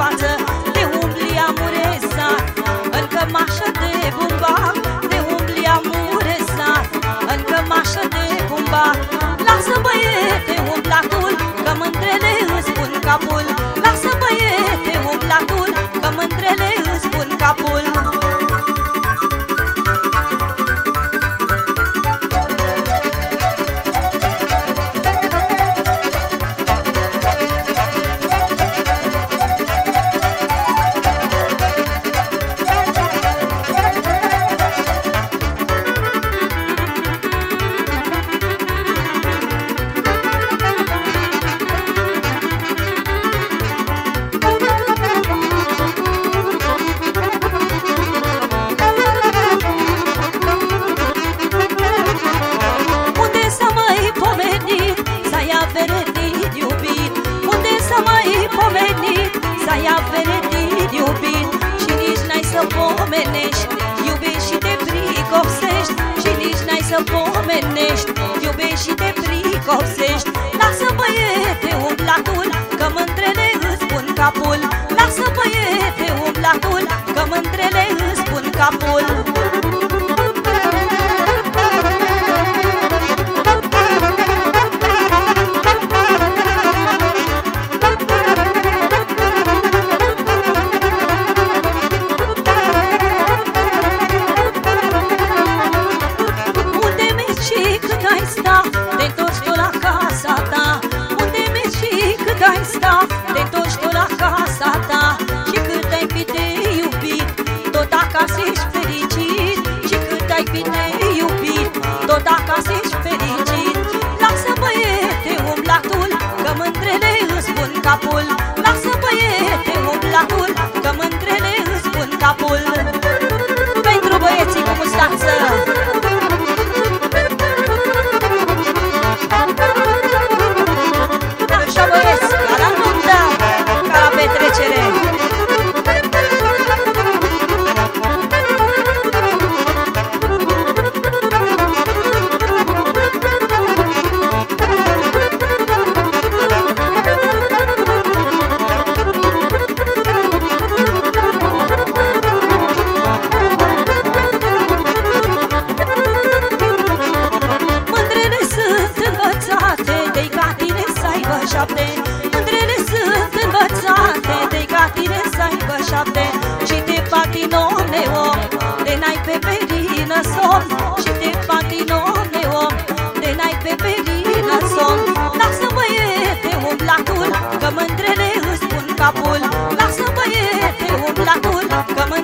vezi față Te umbli amurezat În cămașă de bumbac Te umbli amurezat În cămașă de bumbac Lasă băiete umblatul Că mândrele îți pun capul pomenit Să ia veredit iubit Și nici n-ai să pomenești. Iubești și te pricopsești Și nici n-ai să pomenești. Iubești și te pricopsești. Lasă băiete umblatul Că mândrele îți pun capul. Lasă băiete ai fi de iubit Tot acasă ești fericit. Lasă băiete umblatul Că mândrele îți pun capul. Lasă băiete umblatul Că mândrele îți pun capul Mândrele sunt învățate de ca tine să aibă șapte. Și te patin om neom, de n-ai pe perină somn. Și te patin om neom, de n-ai pe perină somn. Lasă băiete umblatul, că mândrele îți pun capul. Lasă băiete umblatul, că mândrele îți pun capul